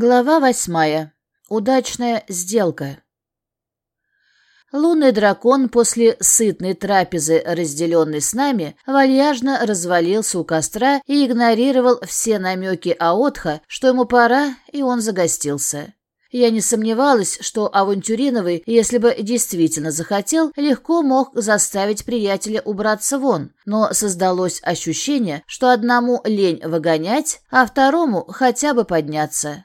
Глава восьмая. Удачная сделка. Лунный дракон после сытной трапезы, разделенной с нами, вальяжно развалился у костра и игнорировал все намеки Аотха, что ему пора, и он загостился. Я не сомневалась, что Авантюриновый, если бы действительно захотел, легко мог заставить приятеля убраться вон, но создалось ощущение, что одному лень выгонять, а второму хотя бы подняться.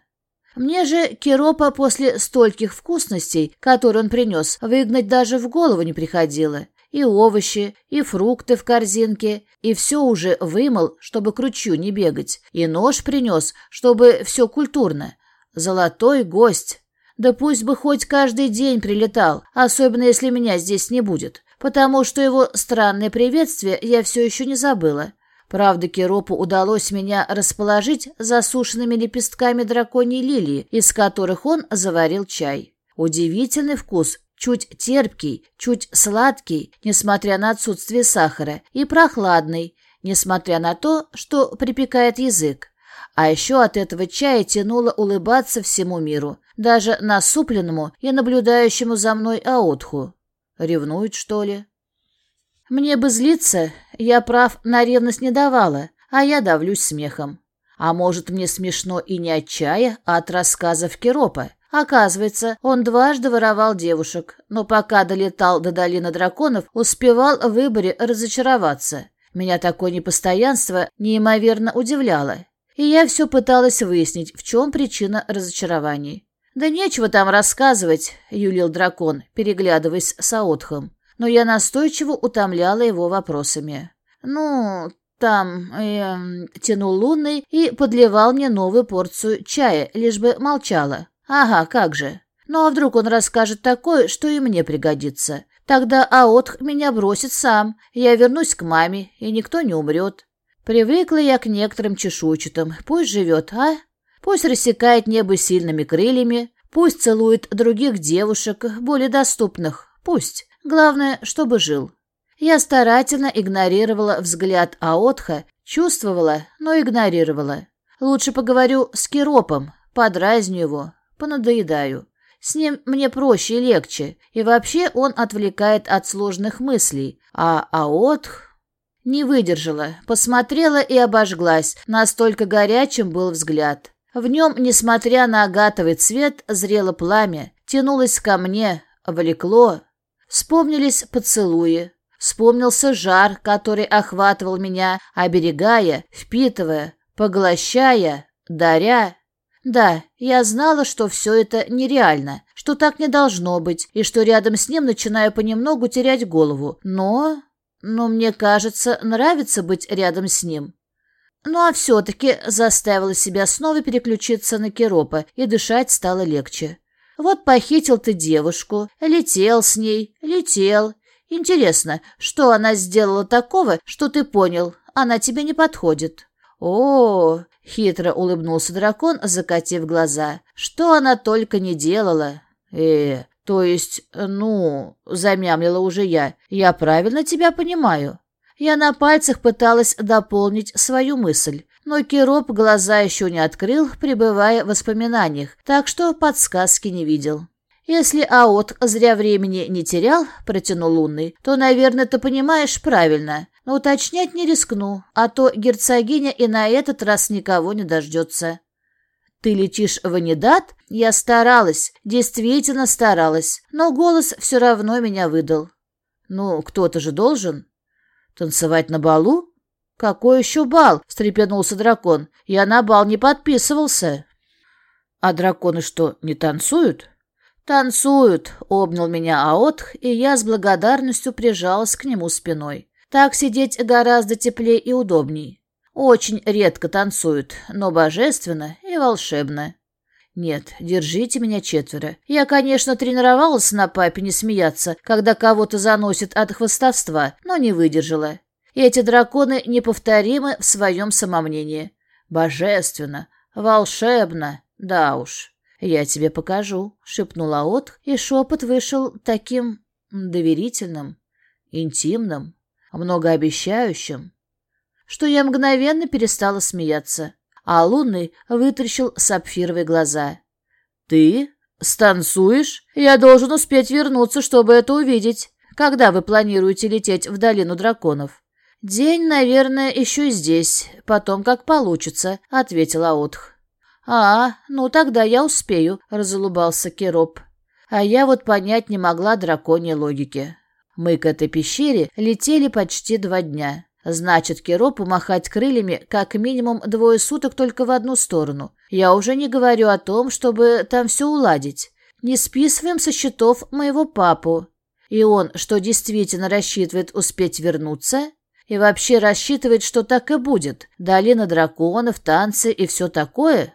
Мне же Киропа после стольких вкусностей, которые он принес, выгнать даже в голову не приходило. И овощи, и фрукты в корзинке, и все уже вымыл, чтобы к ручью не бегать, и нож принес, чтобы все культурно. Золотой гость. Да пусть бы хоть каждый день прилетал, особенно если меня здесь не будет, потому что его странное приветствие я все еще не забыла. Правда, Керопу удалось меня расположить засушенными лепестками драконьей лилии, из которых он заварил чай. Удивительный вкус, чуть терпкий, чуть сладкий, несмотря на отсутствие сахара, и прохладный, несмотря на то, что припекает язык. А еще от этого чая тянуло улыбаться всему миру, даже насупленному и наблюдающему за мной Аотху. Ревнует, что ли? Мне бы злиться, я прав на ревность не давала, а я давлюсь смехом. А может, мне смешно и не от чая, а от рассказов Керопа. Оказывается, он дважды воровал девушек, но пока долетал до долины драконов, успевал в выборе разочароваться. Меня такое непостоянство неимоверно удивляло. И я все пыталась выяснить, в чем причина разочарований. «Да нечего там рассказывать», — юлил дракон, переглядываясь с Аотхом но я настойчиво утомляла его вопросами. «Ну, там...» э, тянул лунный и подливал мне новую порцию чая, лишь бы молчала. «Ага, как же. Ну а вдруг он расскажет такое, что и мне пригодится? Тогда Аотх меня бросит сам, я вернусь к маме, и никто не умрет. Привыкла я к некоторым чешуйчатым, пусть живет, а? Пусть рассекает небо сильными крыльями, пусть целует других девушек, более доступных, пусть. Главное, чтобы жил. Я старательно игнорировала взгляд Аотха, чувствовала, но игнорировала. Лучше поговорю с Киропом, подразню его, понадоедаю. С ним мне проще и легче, и вообще он отвлекает от сложных мыслей, а Аотх... Не выдержала, посмотрела и обожглась, настолько горячим был взгляд. В нем, несмотря на агатовый цвет, зрело пламя, тянулось ко мне, влекло, Вспомнились поцелуи. Вспомнился жар, который охватывал меня, оберегая, впитывая, поглощая, даря. Да, я знала, что все это нереально, что так не должно быть, и что рядом с ним начинаю понемногу терять голову. Но... Но мне кажется, нравится быть рядом с ним. Ну а все-таки заставила себя снова переключиться на Керопа, и дышать стало легче. Вот похитил ты девушку, летел с ней, летел. Интересно, что она сделала такого, что ты понял, она тебе не подходит? О, хитро улыбнулся дракон, закатив глаза. Что она только не делала. Э, то есть, ну, замямлила уже я. Я правильно тебя понимаю. Я на пальцах пыталась дополнить свою мысль но Кироп глаза еще не открыл, пребывая в воспоминаниях, так что подсказки не видел. «Если Аот зря времени не терял, — протянул Лунный, — то, наверное, ты понимаешь правильно. Но уточнять не рискну, а то герцогиня и на этот раз никого не дождется». «Ты летишь в Анидат?» Я старалась, действительно старалась, но голос все равно меня выдал. «Ну, кто-то же должен?» «Танцевать на балу?» «Какой еще бал?» — встрепенулся дракон. «Я на бал не подписывался». «А драконы что, не танцуют?» «Танцуют», — обнял меня Аотх, и я с благодарностью прижалась к нему спиной. «Так сидеть гораздо теплее и удобней. Очень редко танцуют, но божественно и волшебно». «Нет, держите меня четверо. Я, конечно, тренировалась на папе не смеяться, когда кого-то заносит от хвостовства, но не выдержала. И эти драконы неповторимы в своем самомнении. Божественно, волшебно, да уж. «Я тебе покажу», — шепнула От, и шепот вышел таким доверительным, интимным, многообещающим, что я мгновенно перестала смеяться. а Лунный вытрящил сапфировые глаза. «Ты? Станцуешь? Я должен успеть вернуться, чтобы это увидеть. Когда вы планируете лететь в долину драконов?» «День, наверное, еще здесь, потом как получится», — ответила Аотх. «А, ну тогда я успею», — разулыбался Кероп. А я вот понять не могла драконьей логики. Мы к этой пещере летели почти два дня. Значит, Керопу махать крыльями как минимум двое суток только в одну сторону. Я уже не говорю о том, чтобы там все уладить. Не списываем со счетов моего папу. И он, что действительно рассчитывает успеть вернуться, и вообще рассчитывает, что так и будет. Долина драконов, танцы и все такое.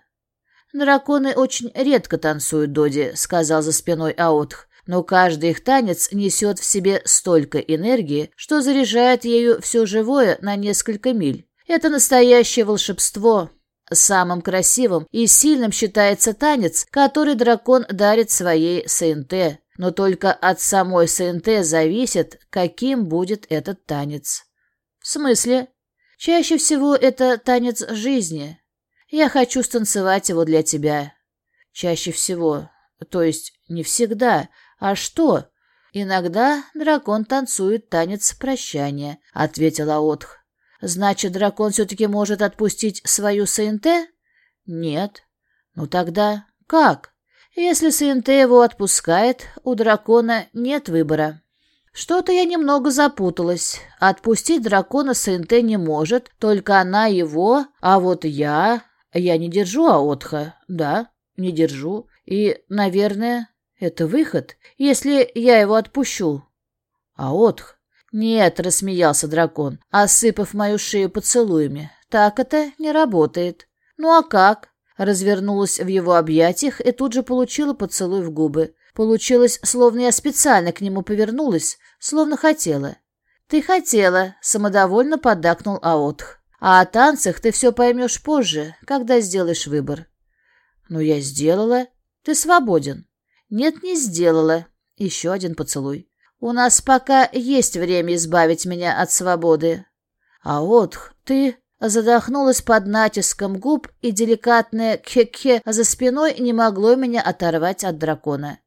Драконы очень редко танцуют, Доди, сказал за спиной Аотх но каждый их танец несет в себе столько энергии, что заряжает ею все живое на несколько миль. Это настоящее волшебство. Самым красивым и сильным считается танец, который дракон дарит своей СНТ, но только от самой СНТ зависит, каким будет этот танец. В смысле? Чаще всего это танец жизни. Я хочу станцевать его для тебя. Чаще всего. То есть не всегда, «А что?» «Иногда дракон танцует танец прощания», — ответила Отх. «Значит, дракон все-таки может отпустить свою СНТ?» «Нет». «Ну тогда как?» «Если СНТ его отпускает, у дракона нет выбора». «Что-то я немного запуталась. Отпустить дракона СНТ не может, только она его, а вот я... Я не держу Аотха, да, не держу. И, наверное, это выход, если я его отпущу. А отх? Нет, рассмеялся дракон, осыпав мою шею поцелуями. Так это не работает. Ну а как? Развернулась в его объятиях и тут же получила поцелуй в губы. Получилось, словно я специально к нему повернулась, словно хотела. «Ты хотела», — самодовольно поддакнул Аотх. «А о танцах ты все поймешь позже, когда сделаешь выбор». «Ну, я сделала. Ты свободен». «Нет, не сделала». Еще один поцелуй. «У нас пока есть время избавить меня от свободы». «А вот ты...» Задохнулась под натиском губ, и деликатное кхе-кхе за спиной не могло меня оторвать от дракона.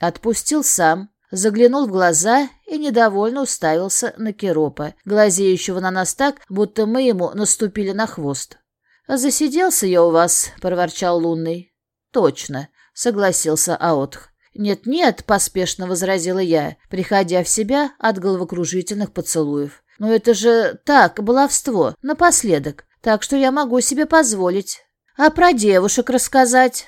Отпустил сам, заглянул в глаза и недовольно уставился на Керопа, глазеющего на нас так, будто мы ему наступили на хвост. «Засиделся я у вас», — проворчал Лунный. «Точно согласился Аотх. «Нет-нет», — поспешно возразила я, приходя в себя от головокружительных поцелуев. «Но это же так, баловство, напоследок, так что я могу себе позволить. А про девушек рассказать?»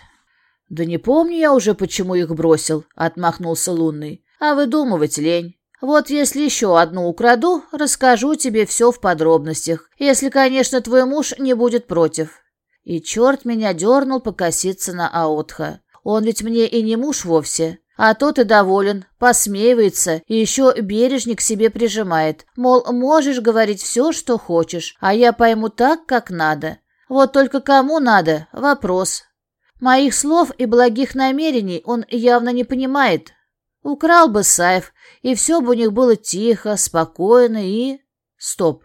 «Да не помню я уже, почему их бросил», — отмахнулся Лунный. «А выдумывать лень. Вот если еще одну украду, расскажу тебе все в подробностях, если, конечно, твой муж не будет против». И черт меня дернул покоситься на Аотха. Он ведь мне и не муж вовсе. А тот и доволен, посмеивается и еще бережник себе прижимает. Мол, можешь говорить все, что хочешь, а я пойму так, как надо. Вот только кому надо – вопрос. Моих слов и благих намерений он явно не понимает. Украл бы Саев, и все бы у них было тихо, спокойно и... Стоп.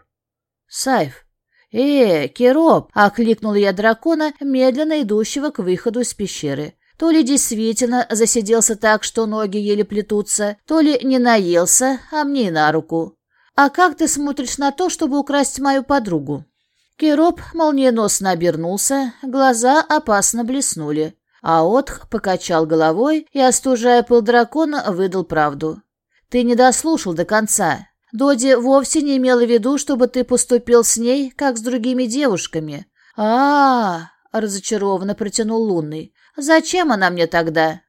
Саев. «Э, Кероп!» — окликнул я дракона, медленно идущего к выходу из пещеры. То ли действительно засиделся так, что ноги еле плетутся, то ли не наелся, а мне и на руку. «А как ты смотришь на то, чтобы украсть мою подругу?» Кероп молниеносно обернулся, глаза опасно блеснули. А Отх покачал головой и, остужая пыл дракона, выдал правду. «Ты не дослушал до конца. Доди вовсе не имела в виду, чтобы ты поступил с ней, как с другими девушками». «А-а-а!» — разочарованно протянул Лунный. Зачем она мне тогда?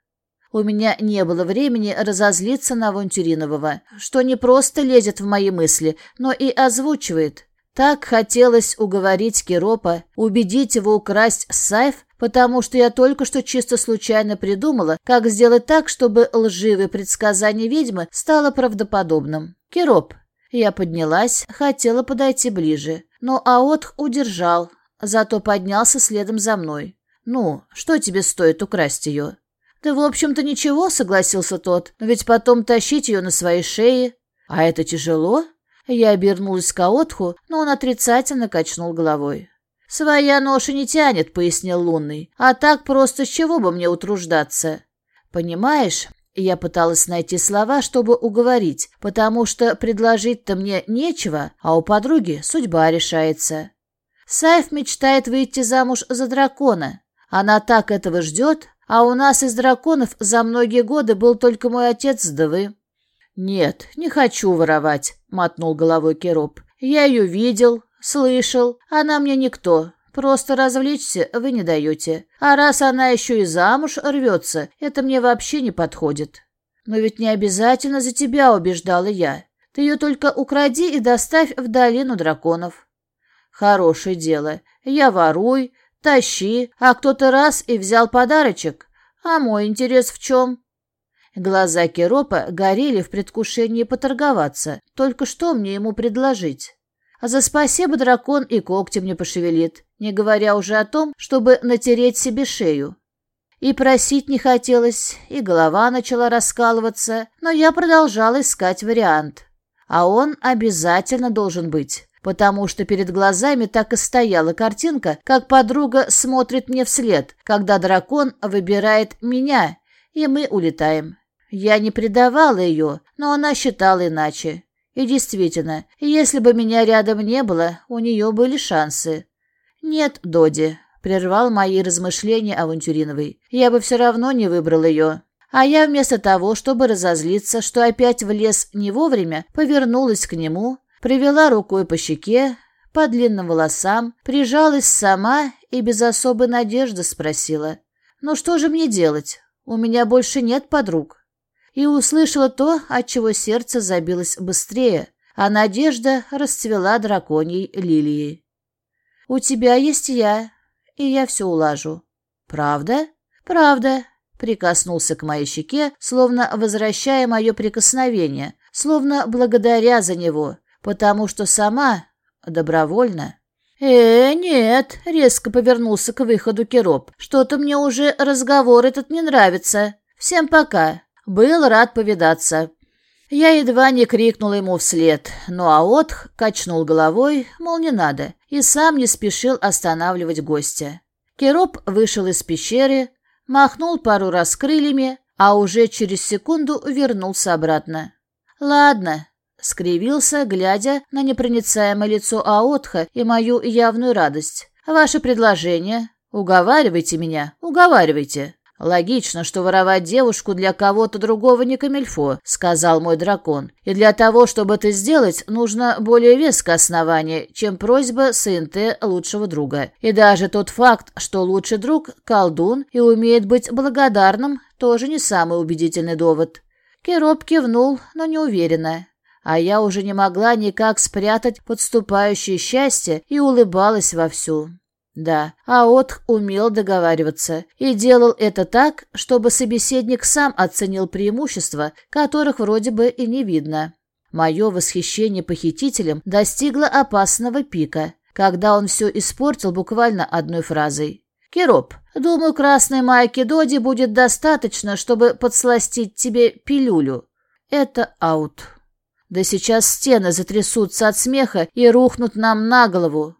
У меня не было времени разозлиться на Вонтюринового, что не просто лезет в мои мысли, но и озвучивает. Так хотелось уговорить Киропа, убедить его украсть сайф, потому что я только что чисто случайно придумала, как сделать так, чтобы лживое предсказание ведьмы стало правдоподобным. Кироп. Я поднялась, хотела подойти ближе, но Аотх удержал, зато поднялся следом за мной. «Ну, что тебе стоит украсть ее?» «Да, в общем-то, ничего», — согласился тот. «Но ведь потом тащить ее на своей шее. А это тяжело?» Я обернулась к Аотху, но он отрицательно качнул головой. «Своя ноша не тянет», — пояснил Лунный. «А так просто с чего бы мне утруждаться?» «Понимаешь, я пыталась найти слова, чтобы уговорить, потому что предложить-то мне нечего, а у подруги судьба решается. Сайф мечтает выйти замуж за дракона. Она так этого ждет, а у нас из драконов за многие годы был только мой отец да вы. «Нет, не хочу воровать», — мотнул головой Кероп. «Я ее видел, слышал, она мне никто, Просто развлечься вы не даете. А раз она еще и замуж рвется, это мне вообще не подходит. Но ведь не обязательно за тебя убеждала я. Ты ее только укради и доставь в долину драконов. Хорошее дело. Я воруй, тащи, а кто-то раз и взял подарочек. А мой интерес в чем? Глаза Керопа горели в предвкушении поторговаться. Только что мне ему предложить? А за спасибо дракон и когтем не пошевелит, не говоря уже о том, чтобы натереть себе шею. И просить не хотелось, и голова начала раскалываться, но я продолжала искать вариант. А он обязательно должен быть, потому что перед глазами так и стояла картинка, как подруга смотрит мне вслед, когда дракон выбирает меня, и мы улетаем. Я не предавала ее, но она считала иначе. И действительно, если бы меня рядом не было, у нее были шансы. «Нет, Доди», — прервал мои размышления Авантюриновой, — «я бы все равно не выбрал ее». А я вместо того, чтобы разозлиться, что опять влез не вовремя, повернулась к нему, привела рукой по щеке, по длинным волосам, прижалась сама и без особой надежды спросила. «Ну что же мне делать? У меня больше нет подруг» и услышала то, от чего сердце забилось быстрее, а надежда расцвела драконьей лилией. «У тебя есть я, и я все улажу». «Правда?» «Правда», — прикоснулся к моей щеке, словно возвращая мое прикосновение, словно благодаря за него, потому что сама добровольно. «Э, нет», — резко повернулся к выходу Кероп. «Что-то мне уже разговор этот не нравится. Всем пока». Был рад повидаться. Я едва не крикнул ему вслед, но Аотх качнул головой, мол, не надо, и сам не спешил останавливать гостя. Кероп вышел из пещеры, махнул пару раз крыльями, а уже через секунду вернулся обратно. «Ладно», — скривился, глядя на непроницаемое лицо Аотха и мою явную радость. «Ваше предложение? Уговаривайте меня, уговаривайте». «Логично, что воровать девушку для кого-то другого не камельфо», — сказал мой дракон. «И для того, чтобы это сделать, нужно более веское основание, чем просьба СНТ лучшего друга. И даже тот факт, что лучший друг — колдун и умеет быть благодарным, тоже не самый убедительный довод». Кероп кивнул, но не уверенно. А я уже не могла никак спрятать подступающее счастье и улыбалась вовсю. Да, Аотх умел договариваться и делал это так, чтобы собеседник сам оценил преимущества, которых вроде бы и не видно. Мое восхищение похитителем достигло опасного пика, когда он все испортил буквально одной фразой. «Кироп, думаю, красной майки Доди будет достаточно, чтобы подсластить тебе пилюлю». Это аут. Да сейчас стены затрясутся от смеха и рухнут нам на голову.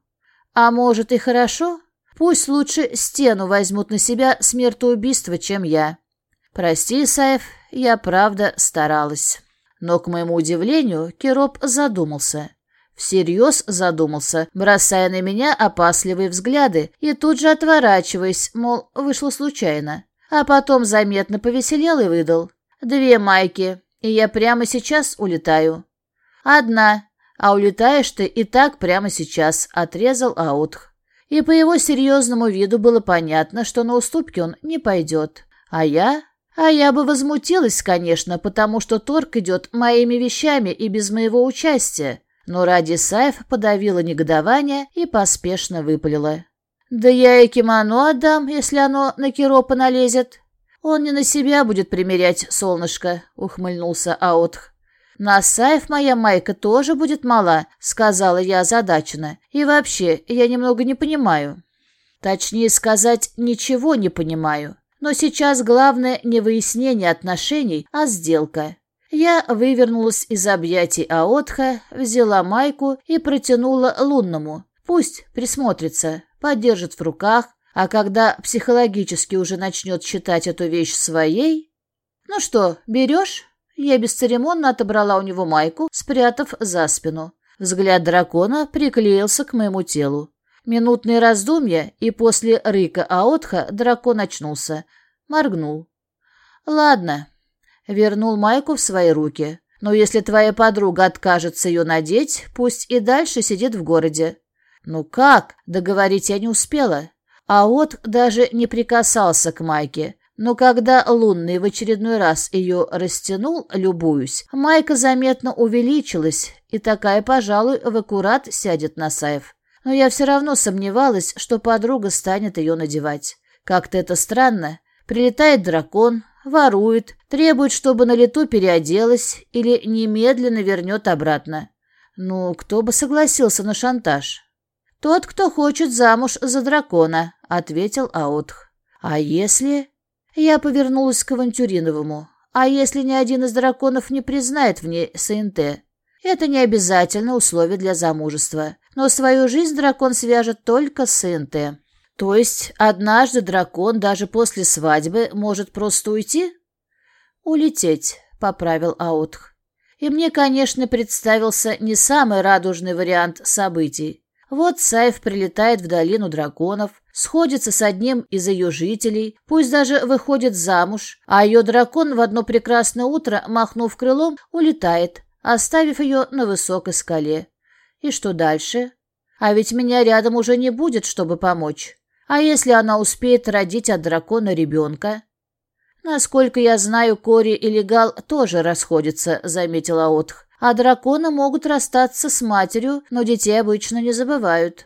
А может и хорошо? Пусть лучше стену возьмут на себя смертоубийство, чем я. Прости, Саев, я правда старалась. Но, к моему удивлению, Кироп задумался. Всерьез задумался, бросая на меня опасливые взгляды и тут же отворачиваясь, мол, вышло случайно. А потом заметно повеселел и выдал. «Две майки, и я прямо сейчас улетаю». «Одна, а улетаешь ты и так прямо сейчас», — отрезал Аутх. И по его серьезному виду было понятно, что на уступки он не пойдет. А я? А я бы возмутилась, конечно, потому что торг идет моими вещами и без моего участия. Но ради Саев подавила негодование и поспешно выпалила. «Да я и кимоно отдам, если оно на Киропа налезет». «Он не на себя будет примерять, солнышко», — ухмыльнулся Аутх. «На Саев моя майка тоже будет мала», — сказала я озадаченно. «И вообще, я немного не понимаю». Точнее сказать, ничего не понимаю. Но сейчас главное не выяснение отношений, а сделка. Я вывернулась из объятий Аотха, взяла майку и протянула лунному. Пусть присмотрится, поддержит в руках, а когда психологически уже начнет считать эту вещь своей... Ну что, берешь? Я бесцеремонно отобрала у него майку, спрятав за спину. Взгляд дракона приклеился к моему телу. Минутные раздумья, и после рыка Аотха дракон очнулся. Моргнул. «Ладно». Вернул майку в свои руки. «Но если твоя подруга откажется ее надеть, пусть и дальше сидит в городе». «Ну как?» Договорить я не успела. Аот даже не прикасался к майке. Но когда Лунный в очередной раз ее растянул, любуюсь, майка заметно увеличилась, и такая, пожалуй, в аккурат сядет на Саев. Но я все равно сомневалась, что подруга станет ее надевать. Как-то это странно. Прилетает дракон, ворует, требует, чтобы на лету переоделась или немедленно вернет обратно. Ну, кто бы согласился на шантаж? «Тот, кто хочет замуж за дракона», — ответил Аутх. «А если...» Я повернулась к Авантюриновому. «А если ни один из драконов не признает в ней СНТ?» Это не обязательно условие для замужества, но свою жизнь дракон свяжет только с СНТ. То есть однажды дракон даже после свадьбы может просто уйти? Улететь, поправил Аутх. И мне, конечно, представился не самый радужный вариант событий. Вот Сайф прилетает в долину драконов, сходится с одним из ее жителей, пусть даже выходит замуж, а ее дракон в одно прекрасное утро, махнув крылом, улетает, оставив ее на высокой скале. И что дальше? А ведь меня рядом уже не будет, чтобы помочь. А если она успеет родить от дракона ребенка? Насколько я знаю, Кори и Легал тоже расходятся, заметила Отх. А драконы могут расстаться с матерью, но детей обычно не забывают.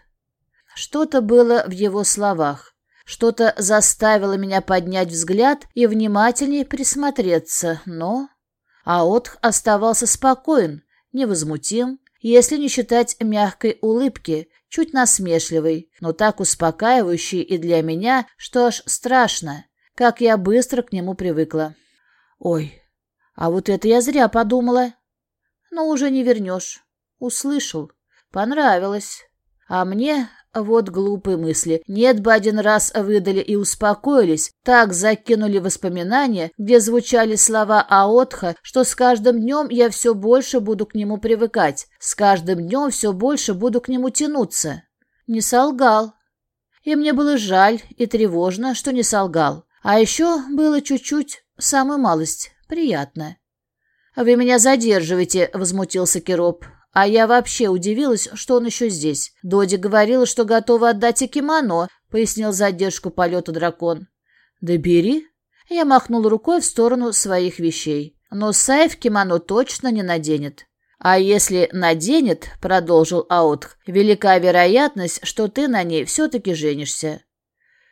Что-то было в его словах. Что-то заставило меня поднять взгляд и внимательнее присмотреться, но... Аотх оставался спокоен, невозмутим, если не считать мягкой улыбки, чуть насмешливой, но так успокаивающей и для меня, что аж страшно, как я быстро к нему привыкла. Ой, а вот это я зря подумала. Но уже не вернешь. Услышал. Понравилось. А мне вот глупые мысли. Нет бы один раз выдали и успокоились, так закинули воспоминания, где звучали слова Аотха, что с каждым днем я все больше буду к нему привыкать, с каждым днем все больше буду к нему тянуться. Не солгал. И мне было жаль и тревожно, что не солгал. А еще было чуть-чуть, самую малость, приятно. «Вы меня задерживаете», — возмутился Кероп. А я вообще удивилась, что он еще здесь. Доди говорила, что готова отдать и кимоно, пояснил задержку полета дракон. Да бери. Я махнул рукой в сторону своих вещей. Но Сайф кимоно точно не наденет. А если наденет, продолжил Аутх, велика вероятность, что ты на ней все-таки женишься.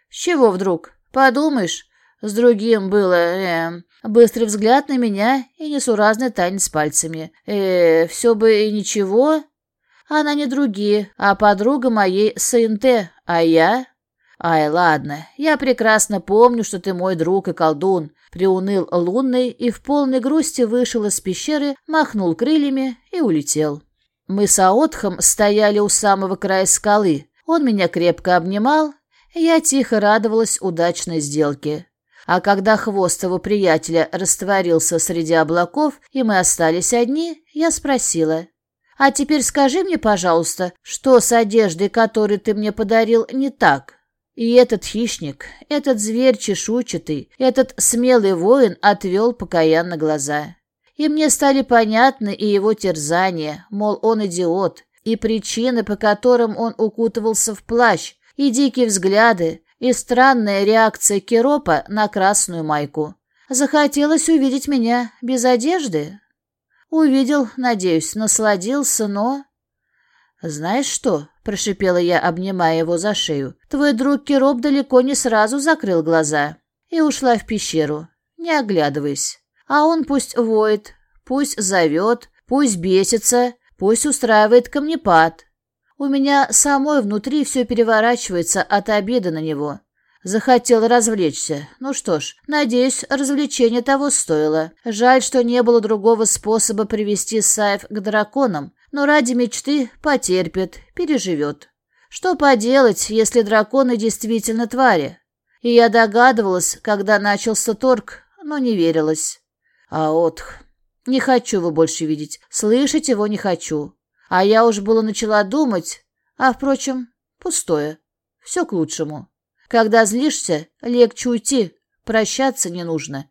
С чего вдруг? Подумаешь, с другим было, э, быстрый взгляд на меня и несуразный танец пальцами. Э, все бы и ничего. Она не другие, а подруга моей СНТ, а я... Ай, ладно, я прекрасно помню, что ты мой друг и колдун. Приуныл лунный и в полной грусти вышел из пещеры, махнул крыльями и улетел. Мы с Аотхом стояли у самого края скалы. Он меня крепко обнимал, я тихо радовалась удачной сделке. А когда хвост его приятеля растворился среди облаков, и мы остались одни, я спросила. «А теперь скажи мне, пожалуйста, что с одеждой, которую ты мне подарил, не так?» И этот хищник, этот зверь чешуйчатый, этот смелый воин отвел покаянно глаза. И мне стали понятны и его терзания, мол, он идиот, и причины, по которым он укутывался в плащ, и дикие взгляды, и странная реакция Керопа на красную майку. Захотелось увидеть меня без одежды. Увидел, надеюсь, насладился, но... «Знаешь что?» — прошипела я, обнимая его за шею. «Твой друг Кероп далеко не сразу закрыл глаза и ушла в пещеру, не оглядываясь. А он пусть воет, пусть зовет, пусть бесится, пусть устраивает камнепад. У меня самой внутри все переворачивается от обиды на него. Захотел развлечься. Ну что ж, надеюсь, развлечение того стоило. Жаль, что не было другого способа привести Саев к драконам, но ради мечты потерпит, переживет. Что поделать, если драконы действительно твари? И я догадывалась, когда начался торг, но не верилась. А отх... Не хочу его больше видеть, слышать его не хочу. А я уж было начала думать, а, впрочем, пустое. Все к лучшему. Когда злишься, легче уйти, прощаться не нужно.